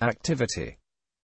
activity.